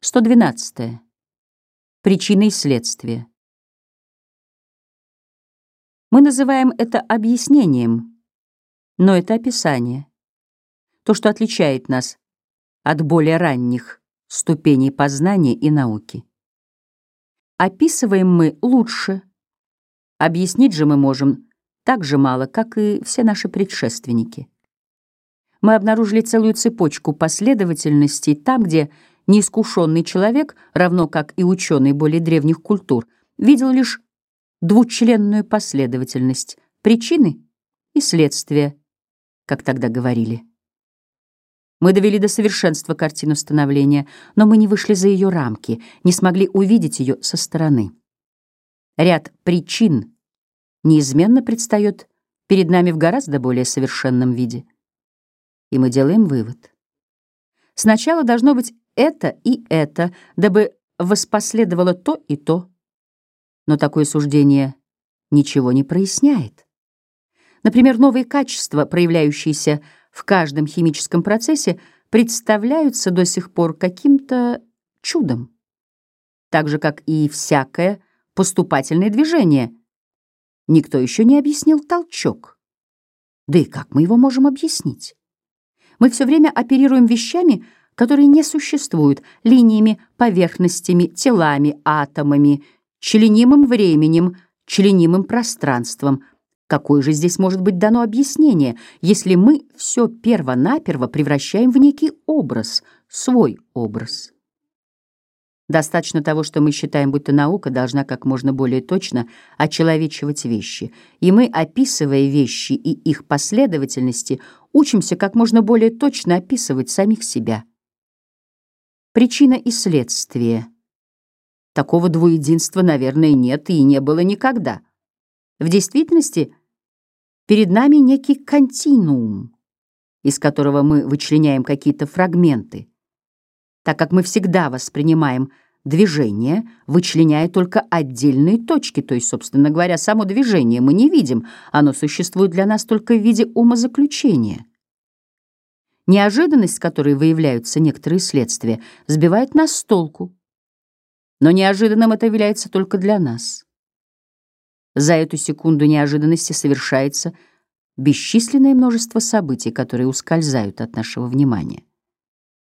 112. Причины и следствия. Мы называем это объяснением, но это описание. То, что отличает нас от более ранних ступеней познания и науки. Описываем мы лучше. Объяснить же мы можем так же мало, как и все наши предшественники. Мы обнаружили целую цепочку последовательностей там, где Неискушенный человек, равно как и ученый более древних культур, видел лишь двучленную последовательность причины и следствия, как тогда говорили. Мы довели до совершенства картину становления, но мы не вышли за ее рамки, не смогли увидеть ее со стороны. Ряд причин неизменно предстает перед нами в гораздо более совершенном виде. И мы делаем вывод. Сначала должно быть это и это, дабы воспоследовало то и то. Но такое суждение ничего не проясняет. Например, новые качества, проявляющиеся в каждом химическом процессе, представляются до сих пор каким-то чудом. Так же, как и всякое поступательное движение. Никто еще не объяснил толчок. Да и как мы его можем объяснить? Мы все время оперируем вещами, которые не существуют, линиями, поверхностями, телами, атомами, членимым временем, членимым пространством. Какое же здесь может быть дано объяснение, если мы все перво-наперво превращаем в некий образ, свой образ? Достаточно того, что мы считаем, будто наука должна как можно более точно очеловечивать вещи, и мы, описывая вещи и их последовательности, учимся как можно более точно описывать самих себя. Причина и следствие. Такого двуединства, наверное, нет и не было никогда. В действительности перед нами некий континуум, из которого мы вычленяем какие-то фрагменты, так как мы всегда воспринимаем движение, вычленяя только отдельные точки, то есть, собственно говоря, само движение мы не видим, оно существует для нас только в виде умозаключения. Неожиданность, с которой выявляются некоторые следствия, сбивает нас с толку. Но неожиданным это является только для нас. За эту секунду неожиданности совершается бесчисленное множество событий, которые ускользают от нашего внимания.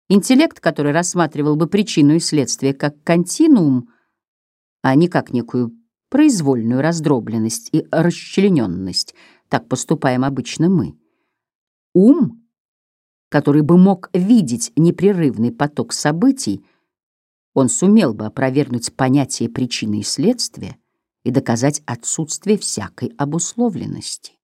Интеллект, который рассматривал бы причину и следствие как континуум, а не как некую произвольную раздробленность и расчлененность, так поступаем обычно мы. Ум — который бы мог видеть непрерывный поток событий, он сумел бы опровергнуть понятие причины и следствия и доказать отсутствие всякой обусловленности.